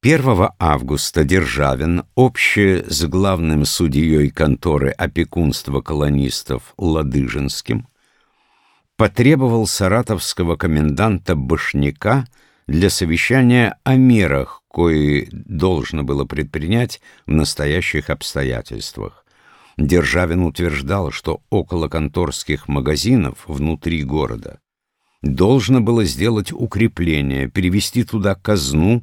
1 августа Державин, обще с главным судьей конторы опекунства колонистов Ладыжинским, потребовал саратовского коменданта Башняка для совещания о мерах, кои должно было предпринять в настоящих обстоятельствах. Державин утверждал, что около конторских магазинов внутри города должно было сделать укрепление, перевести туда казну,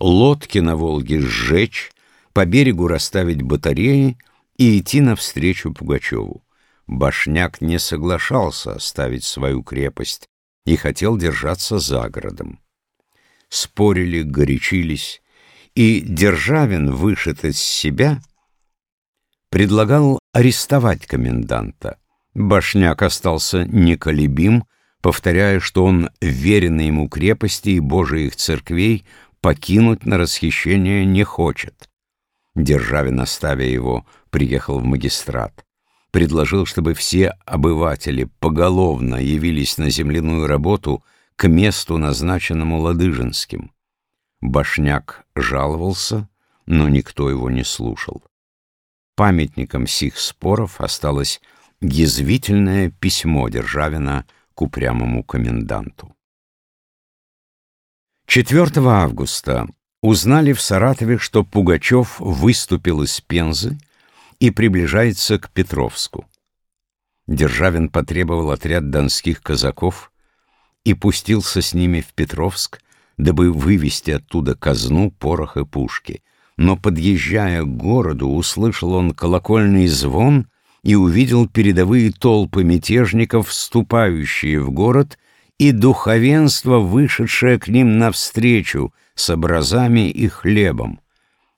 лодки на Волге сжечь, по берегу расставить батареи и идти навстречу Пугачеву. Башняк не соглашался оставить свою крепость и хотел держаться за городом. Спорили, горячились, и Державин, вышед из себя, предлагал арестовать коменданта. Башняк остался неколебим, повторяя, что он верен ему крепости и Божиих церквей покинуть на расхищение не хочет. Державин, оставя его, приехал в магистрат. Предложил, чтобы все обыватели поголовно явились на земляную работу к месту, назначенному Ладыжинским. Башняк жаловался, но никто его не слушал. Памятником сих споров осталось язвительное письмо Державина к упрямому коменданту. 4 августа узнали в Саратове, что Пугачев выступил из Пензы и приближается к Петровску. Державин потребовал отряд донских казаков и пустился с ними в Петровск, дабы вывести оттуда казну, порох и пушки. Но, подъезжая к городу, услышал он колокольный звон и увидел передовые толпы мятежников, вступающие в город, и духовенство, вышедшее к ним навстречу с образами и хлебом.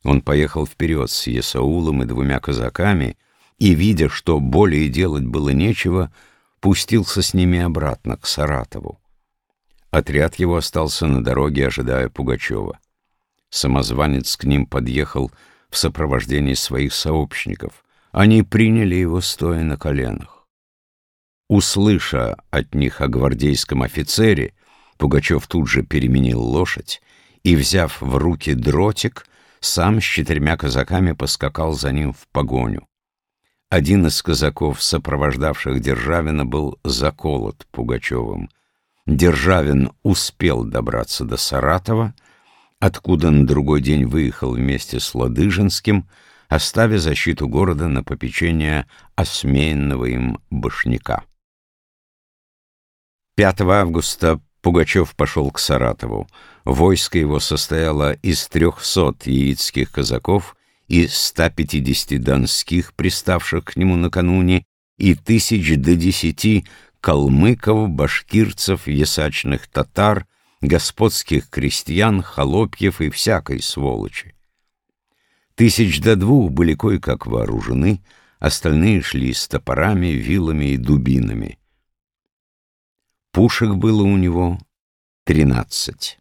Он поехал вперед с Есаулом и двумя казаками, и, видя, что более делать было нечего, пустился с ними обратно к Саратову. Отряд его остался на дороге, ожидая Пугачева. Самозванец к ним подъехал в сопровождении своих сообщников. Они приняли его, стоя на коленах. Услыша от них о гвардейском офицере, Пугачев тут же переменил лошадь и, взяв в руки дротик, сам с четырьмя казаками поскакал за ним в погоню. Один из казаков, сопровождавших Державина, был заколот Пугачевым. Державин успел добраться до Саратова, откуда на другой день выехал вместе с Ладыжинским, оставя защиту города на попечение осмеянного им башняка. 5 августа Пугачев пошел к Саратову. Войско его состояло из трехсот яицких казаков и 150 донских, приставших к нему накануне, и тысяч до десяти калмыков, башкирцев, ясачных татар, господских крестьян, холопьев и всякой сволочи. Тысяч до двух были кое-как вооружены, остальные шли с топорами, вилами и дубинами. Пушек было у него тринадцать.